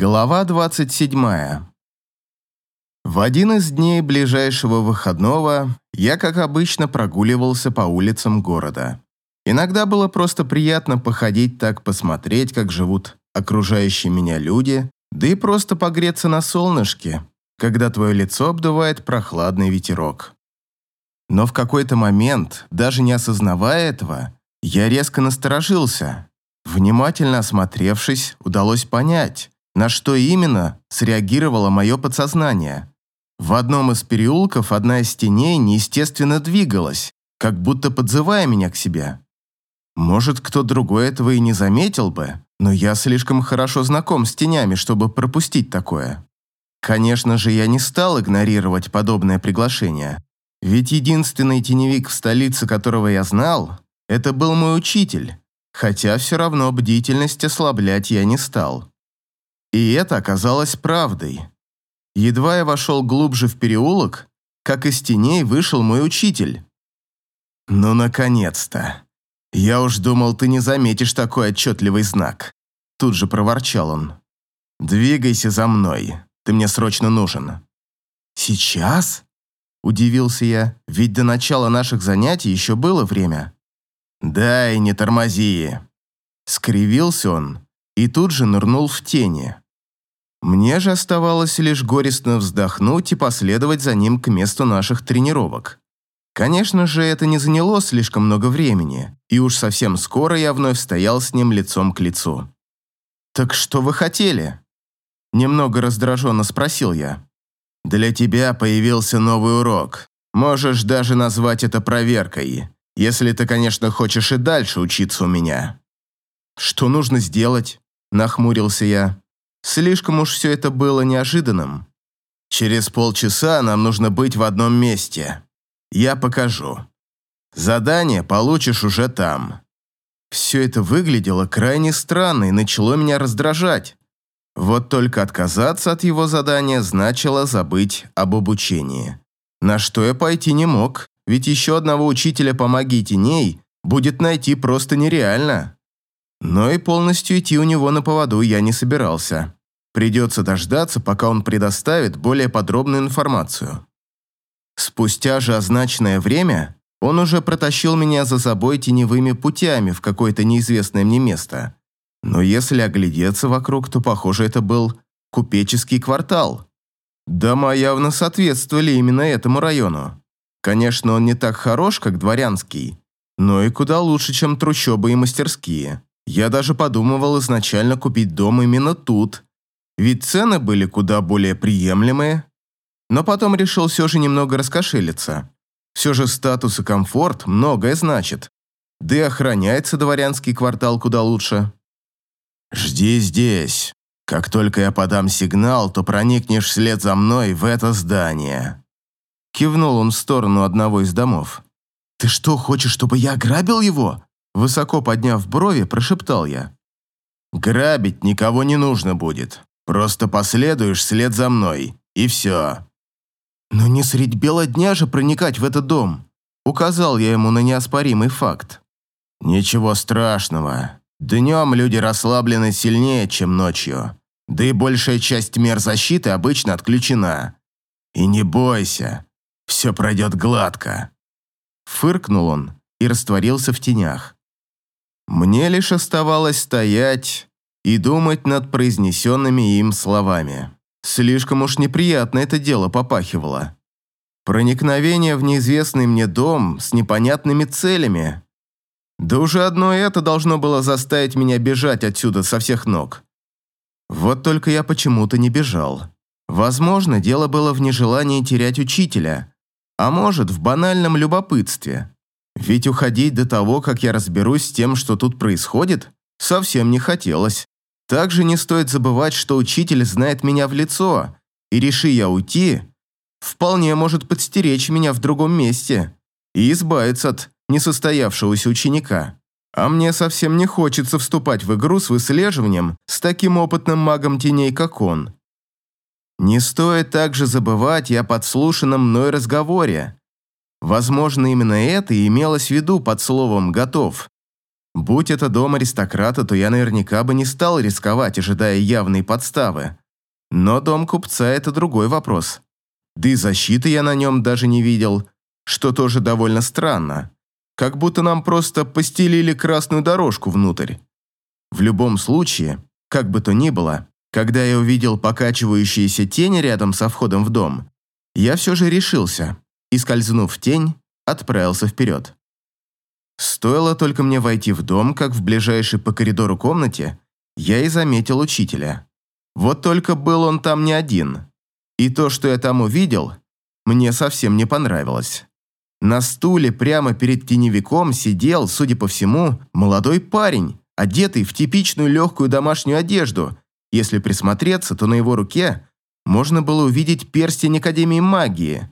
Глава 27. В один из дней ближайшего выходного я, как обычно, прогуливался по улицам города. Иногда было просто приятно походить так, посмотреть, как живут окружающие меня люди, да и просто погреться на солнышке, когда твое лицо обдувает прохладный ветерок. Но в какой-то момент, даже не осознавая этого, я резко насторожился. Внимательно осмотревшись, удалось понять, на что именно среагировало мое подсознание. В одном из переулков одна из теней неестественно двигалась, как будто подзывая меня к себе. Может, кто другой этого и не заметил бы, но я слишком хорошо знаком с тенями, чтобы пропустить такое. Конечно же, я не стал игнорировать подобное приглашение, ведь единственный теневик в столице, которого я знал, это был мой учитель, хотя все равно бдительность ослаблять я не стал. И это оказалось правдой. Едва я вошел глубже в переулок, как из теней вышел мой учитель. «Ну, наконец-то! Я уж думал, ты не заметишь такой отчетливый знак!» Тут же проворчал он. «Двигайся за мной, ты мне срочно нужен». «Сейчас?» – удивился я, ведь до начала наших занятий еще было время. «Дай, не тормози!» Скривился он, и тут же нырнул в тени. Мне же оставалось лишь горестно вздохнуть и последовать за ним к месту наших тренировок. Конечно же, это не заняло слишком много времени, и уж совсем скоро я вновь стоял с ним лицом к лицу. «Так что вы хотели?» Немного раздраженно спросил я. «Для тебя появился новый урок. Можешь даже назвать это проверкой, если ты, конечно, хочешь и дальше учиться у меня». «Что нужно сделать?» Нахмурился я. Слишком уж все это было неожиданным. Через полчаса нам нужно быть в одном месте. Я покажу. Задание получишь уже там. Все это выглядело крайне странно и начало меня раздражать. Вот только отказаться от его задания значило забыть об обучении. На что я пойти не мог, ведь еще одного учителя по магии теней будет найти просто нереально. Но и полностью идти у него на поводу я не собирался. Придется дождаться, пока он предоставит более подробную информацию. Спустя же означенное время он уже протащил меня за собой теневыми путями в какое-то неизвестное мне место. Но если оглядеться вокруг, то, похоже, это был купеческий квартал. Дома явно соответствовали именно этому району. Конечно, он не так хорош, как дворянский, но и куда лучше, чем трущобы и мастерские. Я даже подумывал изначально купить дом именно тут, ведь цены были куда более приемлемые. Но потом решил все же немного раскошелиться. Все же статус и комфорт многое значит. Да и охраняется дворянский квартал куда лучше. «Жди здесь. Как только я подам сигнал, то проникнешь вслед за мной в это здание». Кивнул он в сторону одного из домов. «Ты что, хочешь, чтобы я ограбил его?» Высоко подняв брови, прошептал я. «Грабить никого не нужно будет. Просто последуешь след за мной, и все». «Но не средь бела дня же проникать в этот дом», указал я ему на неоспоримый факт. «Ничего страшного. Днем люди расслаблены сильнее, чем ночью. Да и большая часть мер защиты обычно отключена. И не бойся, все пройдет гладко». Фыркнул он и растворился в тенях. Мне лишь оставалось стоять и думать над произнесенными им словами. Слишком уж неприятно это дело попахивало. Проникновение в неизвестный мне дом с непонятными целями. Да уже одно это должно было заставить меня бежать отсюда со всех ног. Вот только я почему-то не бежал. Возможно, дело было в нежелании терять учителя, а может, в банальном любопытстве. Ведь уходить до того, как я разберусь с тем, что тут происходит, совсем не хотелось. Также не стоит забывать, что учитель знает меня в лицо, и реши я уйти, вполне может подстеречь меня в другом месте и избавиться от несостоявшегося ученика. А мне совсем не хочется вступать в игру с выслеживанием с таким опытным магом теней, как он. Не стоит также забывать и о подслушанном мной разговоре. Возможно, именно это и имелось в виду под словом «готов». Будь это дом аристократа, то я наверняка бы не стал рисковать, ожидая явной подставы. Но дом купца – это другой вопрос. Да и защиты я на нем даже не видел, что тоже довольно странно. Как будто нам просто постелили красную дорожку внутрь. В любом случае, как бы то ни было, когда я увидел покачивающиеся тени рядом со входом в дом, я все же решился и, скользнув в тень, отправился вперед. Стоило только мне войти в дом, как в ближайшей по коридору комнате я и заметил учителя. Вот только был он там не один. И то, что я там увидел, мне совсем не понравилось. На стуле прямо перед теневиком сидел, судя по всему, молодой парень, одетый в типичную легкую домашнюю одежду. Если присмотреться, то на его руке можно было увидеть перстень Академии магии.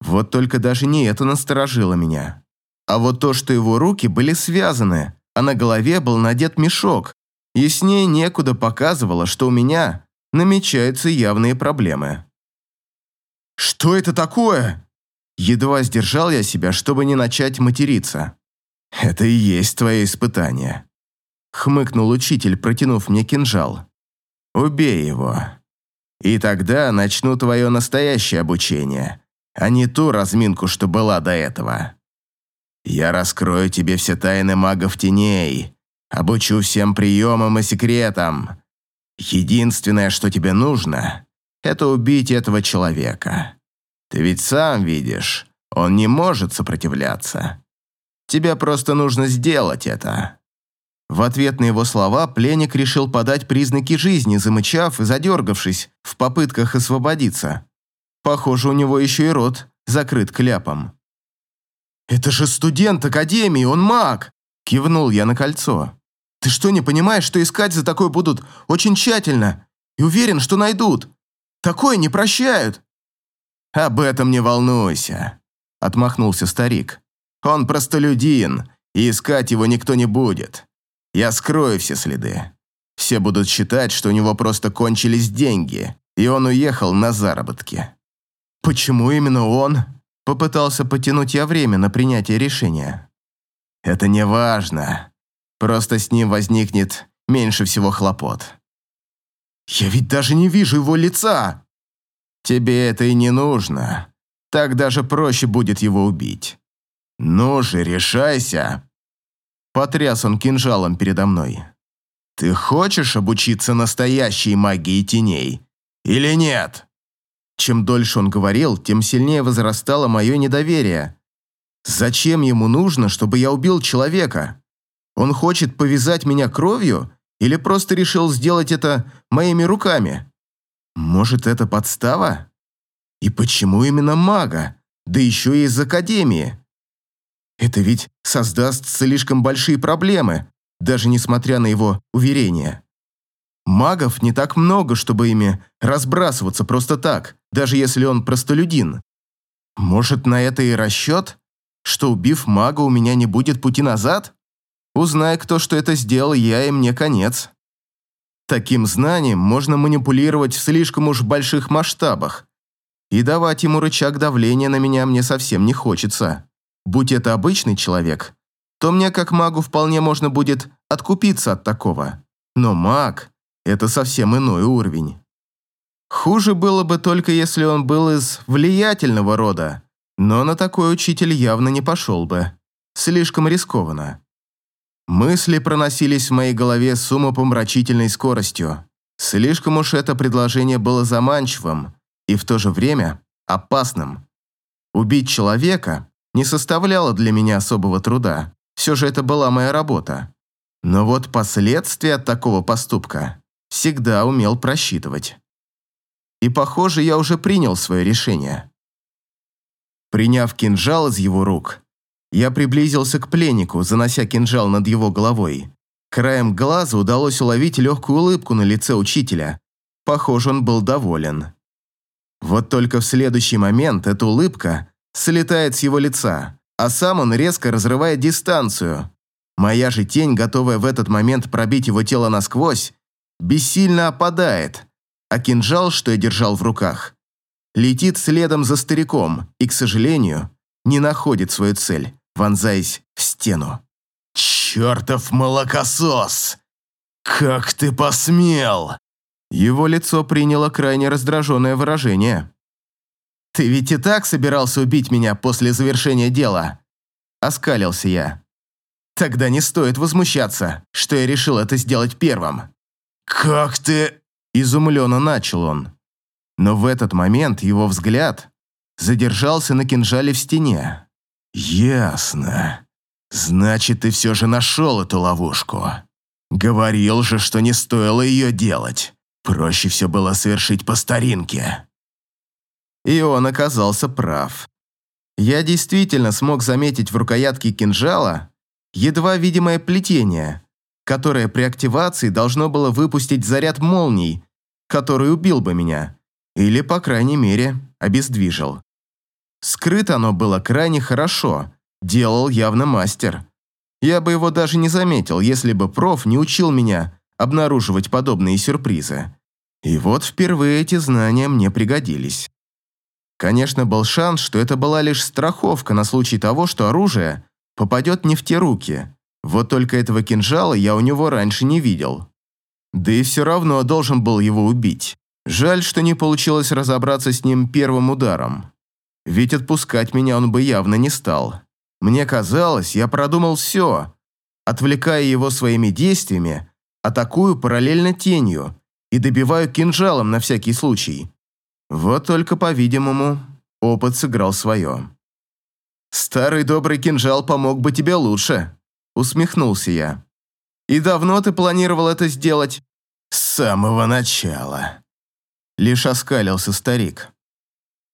Вот только даже не это насторожило меня. А вот то, что его руки были связаны, а на голове был надет мешок, яснее некуда показывало, что у меня намечаются явные проблемы. «Что это такое?» Едва сдержал я себя, чтобы не начать материться. «Это и есть твое испытание», — хмыкнул учитель, протянув мне кинжал. «Убей его. И тогда начну твое настоящее обучение, а не ту разминку, что была до этого. Я раскрою тебе все тайны магов теней, обучу всем приемам и секретам. Единственное, что тебе нужно, это убить этого человека». Ты ведь сам видишь, он не может сопротивляться. Тебе просто нужно сделать это». В ответ на его слова пленник решил подать признаки жизни, замычав и задергавшись в попытках освободиться. Похоже, у него еще и рот закрыт кляпом. «Это же студент Академии, он маг!» – кивнул я на кольцо. «Ты что, не понимаешь, что искать за такое будут очень тщательно? И уверен, что найдут? Такое не прощают!» «Об этом не волнуйся», — отмахнулся старик. «Он простолюдин, и искать его никто не будет. Я скрою все следы. Все будут считать, что у него просто кончились деньги, и он уехал на заработки». «Почему именно он?» — попытался потянуть я время на принятие решения. «Это не важно. Просто с ним возникнет меньше всего хлопот». «Я ведь даже не вижу его лица!» Тебе это и не нужно. Так даже проще будет его убить. Ну же, решайся. Потряс он кинжалом передо мной. Ты хочешь обучиться настоящей магии теней? Или нет? Чем дольше он говорил, тем сильнее возрастало мое недоверие. Зачем ему нужно, чтобы я убил человека? Он хочет повязать меня кровью или просто решил сделать это моими руками? Может, это подстава? И почему именно мага? Да еще и из Академии. Это ведь создаст слишком большие проблемы, даже несмотря на его уверения. Магов не так много, чтобы ими разбрасываться просто так, даже если он простолюдин. Может, на это и расчет? Что убив мага, у меня не будет пути назад? Узнай, кто что это сделал, я и мне конец. Таким знанием можно манипулировать в слишком уж больших масштабах. И давать ему рычаг давления на меня мне совсем не хочется. Будь это обычный человек, то мне как магу вполне можно будет откупиться от такого. Но маг – это совсем иной уровень. Хуже было бы только если он был из влиятельного рода, но на такой учитель явно не пошел бы. Слишком рискованно. Мысли проносились в моей голове с умопомрачительной скоростью. Слишком уж это предложение было заманчивым и в то же время опасным. Убить человека не составляло для меня особого труда. Все же это была моя работа. Но вот последствия от такого поступка всегда умел просчитывать. И, похоже, я уже принял свое решение. Приняв кинжал из его рук, я приблизился к пленнику, занося кинжал над его головой. Краем глаза удалось уловить легкую улыбку на лице учителя. Похоже, он был доволен. Вот только в следующий момент эта улыбка слетает с его лица, а сам он резко разрывает дистанцию. Моя же тень, готовая в этот момент пробить его тело насквозь, бессильно опадает, а кинжал, что я держал в руках, летит следом за стариком и, к сожалению, не находит свою цель вонзаясь в стену. Черт! «Чертов молокосос! Как ты посмел!» Его лицо приняло крайне раздраженное выражение. «Ты ведь и так собирался убить меня после завершения дела?» Оскалился я. «Тогда не стоит возмущаться, что я решил это сделать первым». «Как ты...» Изумленно начал он. Но в этот момент его взгляд задержался на кинжале в стене. «Ясно. Значит, ты все же нашел эту ловушку. Говорил же, что не стоило ее делать. Проще все было совершить по старинке». И он оказался прав. Я действительно смог заметить в рукоятке кинжала едва видимое плетение, которое при активации должно было выпустить заряд молний, который убил бы меня, или, по крайней мере, обездвижил. Скрыто оно было крайне хорошо, делал явно мастер. Я бы его даже не заметил, если бы проф не учил меня обнаруживать подобные сюрпризы. И вот впервые эти знания мне пригодились. Конечно, был шанс, что это была лишь страховка на случай того, что оружие попадет не в те руки. Вот только этого кинжала я у него раньше не видел. Да и все равно должен был его убить. Жаль, что не получилось разобраться с ним первым ударом. Ведь отпускать меня он бы явно не стал. Мне казалось, я продумал все. Отвлекая его своими действиями, атакую параллельно тенью и добиваю кинжалом на всякий случай. Вот только, по-видимому, опыт сыграл свое. «Старый добрый кинжал помог бы тебе лучше», — усмехнулся я. «И давно ты планировал это сделать?» «С самого начала», — лишь оскалился старик.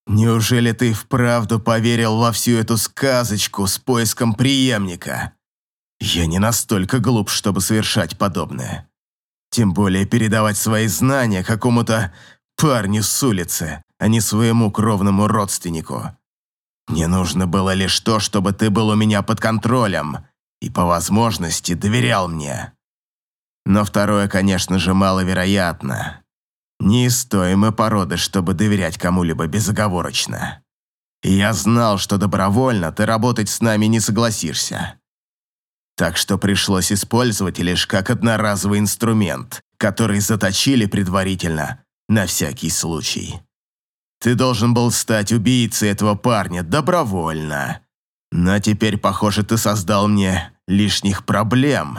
«Неужели ты вправду поверил во всю эту сказочку с поиском преемника? Я не настолько глуп, чтобы совершать подобное. Тем более передавать свои знания какому-то парню с улицы, а не своему кровному родственнику. Мне нужно было лишь то, чтобы ты был у меня под контролем и по возможности доверял мне. Но второе, конечно же, маловероятно. Не из той мы породы, чтобы доверять кому-либо безоговорочно. И я знал, что добровольно ты работать с нами не согласишься. Так что пришлось использовать лишь как одноразовый инструмент, который заточили предварительно на всякий случай. Ты должен был стать убийцей этого парня добровольно. Но теперь, похоже, ты создал мне лишних проблем.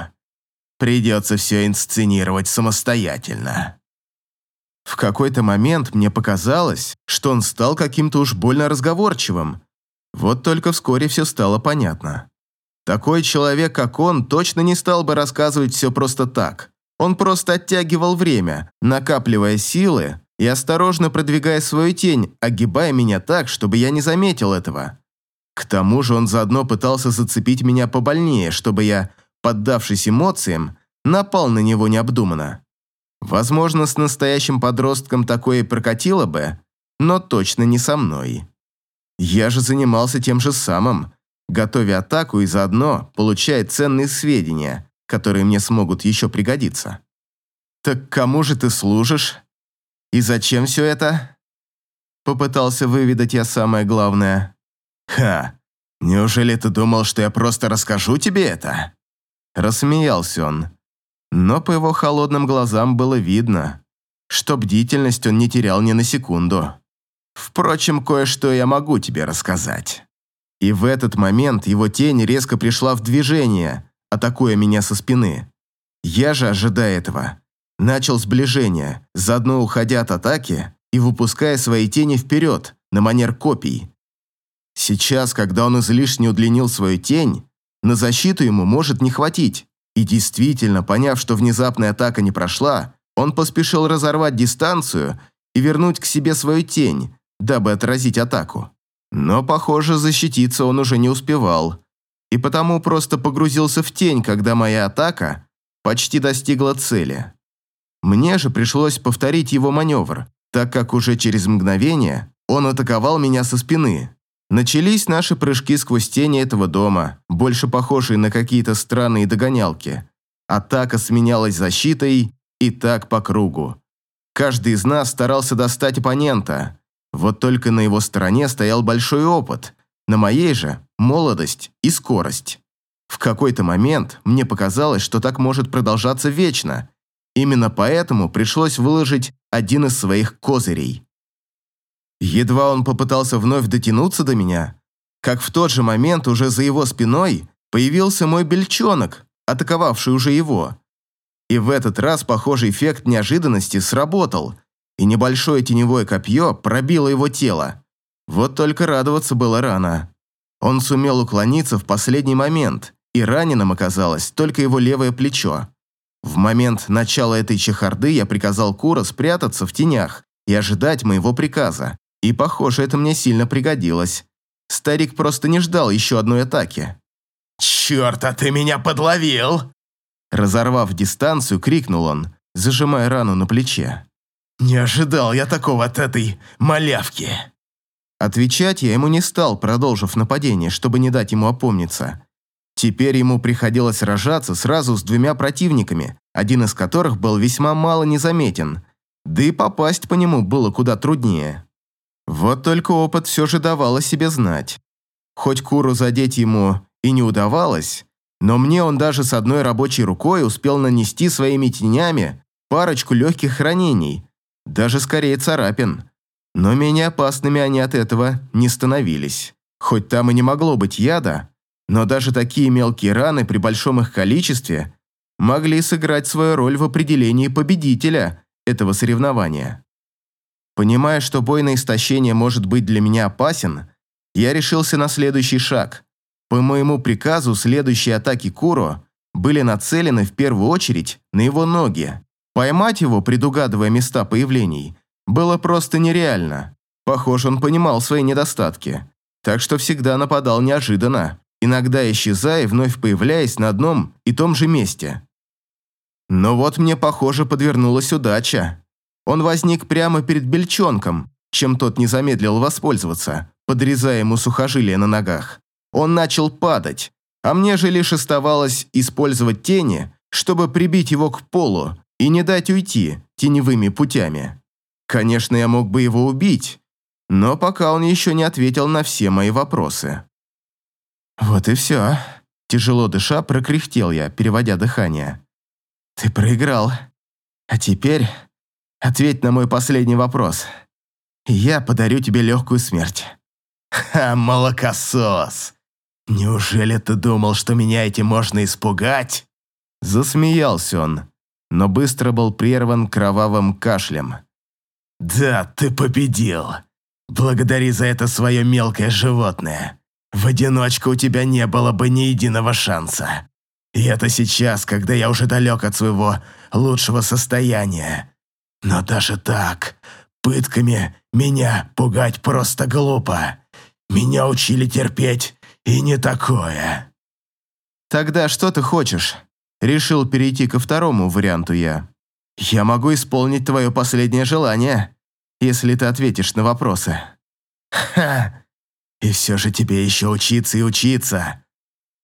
Придется все инсценировать самостоятельно. В какой-то момент мне показалось, что он стал каким-то уж больно разговорчивым. Вот только вскоре все стало понятно. Такой человек, как он, точно не стал бы рассказывать все просто так. Он просто оттягивал время, накапливая силы и осторожно продвигая свою тень, огибая меня так, чтобы я не заметил этого. К тому же он заодно пытался зацепить меня побольнее, чтобы я, поддавшись эмоциям, напал на него необдуманно. Возможно, с настоящим подростком такое и прокатило бы, но точно не со мной. Я же занимался тем же самым, готовя атаку и заодно получая ценные сведения, которые мне смогут еще пригодиться. «Так кому же ты служишь? И зачем все это?» Попытался выведать я самое главное. «Ха, неужели ты думал, что я просто расскажу тебе это?» Рассмеялся он но по его холодным глазам было видно, что бдительность он не терял ни на секунду. Впрочем, кое-что я могу тебе рассказать. И в этот момент его тень резко пришла в движение, атакуя меня со спины. Я же, ожидая этого, начал сближение, заодно уходя от атаки и выпуская свои тени вперед, на манер копий. Сейчас, когда он излишне удлинил свою тень, на защиту ему может не хватить. И действительно, поняв, что внезапная атака не прошла, он поспешил разорвать дистанцию и вернуть к себе свою тень, дабы отразить атаку. Но, похоже, защититься он уже не успевал, и потому просто погрузился в тень, когда моя атака почти достигла цели. Мне же пришлось повторить его маневр, так как уже через мгновение он атаковал меня со спины. Начались наши прыжки сквозь тени этого дома, больше похожие на какие-то странные догонялки. Атака сменялась защитой и так по кругу. Каждый из нас старался достать оппонента. Вот только на его стороне стоял большой опыт, на моей же – молодость и скорость. В какой-то момент мне показалось, что так может продолжаться вечно. Именно поэтому пришлось выложить один из своих козырей. Едва он попытался вновь дотянуться до меня, как в тот же момент уже за его спиной появился мой бельчонок, атаковавший уже его. И в этот раз похожий эффект неожиданности сработал, и небольшое теневое копье пробило его тело. Вот только радоваться было рано. Он сумел уклониться в последний момент, и раненым оказалось только его левое плечо. В момент начала этой чехарды я приказал Кура спрятаться в тенях и ожидать моего приказа. И, похоже, это мне сильно пригодилось. Старик просто не ждал еще одной атаки. «Черт, а ты меня подловил!» Разорвав дистанцию, крикнул он, зажимая рану на плече. «Не ожидал я такого от этой малявки!» Отвечать я ему не стал, продолжив нападение, чтобы не дать ему опомниться. Теперь ему приходилось сражаться сразу с двумя противниками, один из которых был весьма мало незаметен, да и попасть по нему было куда труднее. Вот только опыт все же давал о себе знать. Хоть Куру задеть ему и не удавалось, но мне он даже с одной рабочей рукой успел нанести своими тенями парочку легких ранений, даже скорее царапин. Но менее опасными они от этого не становились. Хоть там и не могло быть яда, но даже такие мелкие раны при большом их количестве могли сыграть свою роль в определении победителя этого соревнования. Понимая, что бой на истощение может быть для меня опасен, я решился на следующий шаг. По моему приказу, следующие атаки Куро были нацелены в первую очередь на его ноги. Поймать его, предугадывая места появлений, было просто нереально. Похоже, он понимал свои недостатки, так что всегда нападал неожиданно, иногда исчезая и вновь появляясь на одном и том же месте. Но вот мне, похоже, подвернулась удача. Он возник прямо перед бельчонком, чем тот не замедлил воспользоваться, подрезая ему сухожилия на ногах. Он начал падать, а мне же лишь оставалось использовать тени, чтобы прибить его к полу и не дать уйти теневыми путями. Конечно, я мог бы его убить, но пока он еще не ответил на все мои вопросы. Вот и все. Тяжело дыша, прокряхтел я, переводя дыхание. Ты проиграл. А теперь Ответь на мой последний вопрос. Я подарю тебе легкую смерть». «Ха, молокосос! Неужели ты думал, что меня этим можно испугать?» Засмеялся он, но быстро был прерван кровавым кашлем. «Да, ты победил. Благодари за это свое мелкое животное. В одиночку у тебя не было бы ни единого шанса. И это сейчас, когда я уже далек от своего лучшего состояния. Но даже так, пытками меня пугать просто глупо. Меня учили терпеть, и не такое. Тогда что ты хочешь? Решил перейти ко второму варианту я. Я могу исполнить твое последнее желание, если ты ответишь на вопросы. Ха! И все же тебе еще учиться и учиться.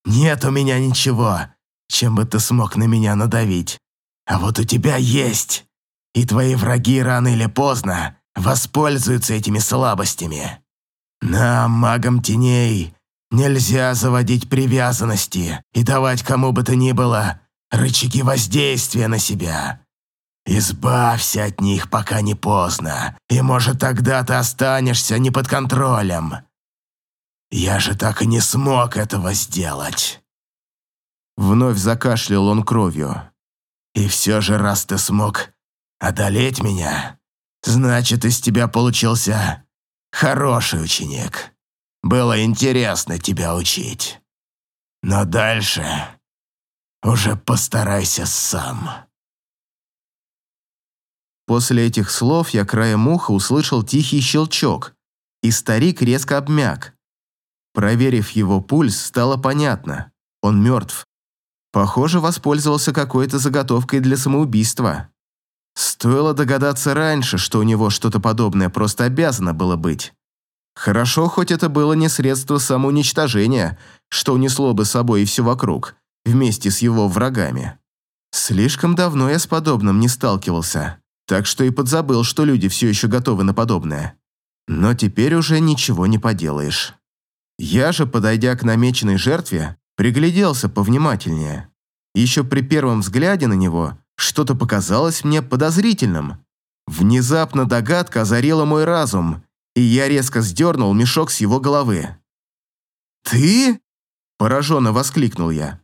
Нет у меня ничего, чем бы ты смог на меня надавить. А вот у тебя есть и твои враги рано или поздно воспользуются этими слабостями. Нам, магам теней, нельзя заводить привязанности и давать кому бы то ни было рычаги воздействия на себя. Избавься от них, пока не поздно, и, может, тогда ты останешься не под контролем. Я же так и не смог этого сделать. Вновь закашлял он кровью. И все же, раз ты смог Одолеть меня? Значит, из тебя получился хороший ученик. Было интересно тебя учить. Но дальше уже постарайся сам. После этих слов я краем уха услышал тихий щелчок, и старик резко обмяк. Проверив его пульс, стало понятно. Он мертв. Похоже, воспользовался какой-то заготовкой для самоубийства. Стоило догадаться раньше, что у него что-то подобное просто обязано было быть. Хорошо, хоть это было не средство самоуничтожения, что унесло бы с собой и все вокруг, вместе с его врагами. Слишком давно я с подобным не сталкивался, так что и подзабыл, что люди все еще готовы на подобное. Но теперь уже ничего не поделаешь. Я же, подойдя к намеченной жертве, Пригляделся повнимательнее. Еще при первом взгляде на него что-то показалось мне подозрительным. Внезапно догадка озарила мой разум, и я резко сдернул мешок с его головы. «Ты?» – пораженно воскликнул я.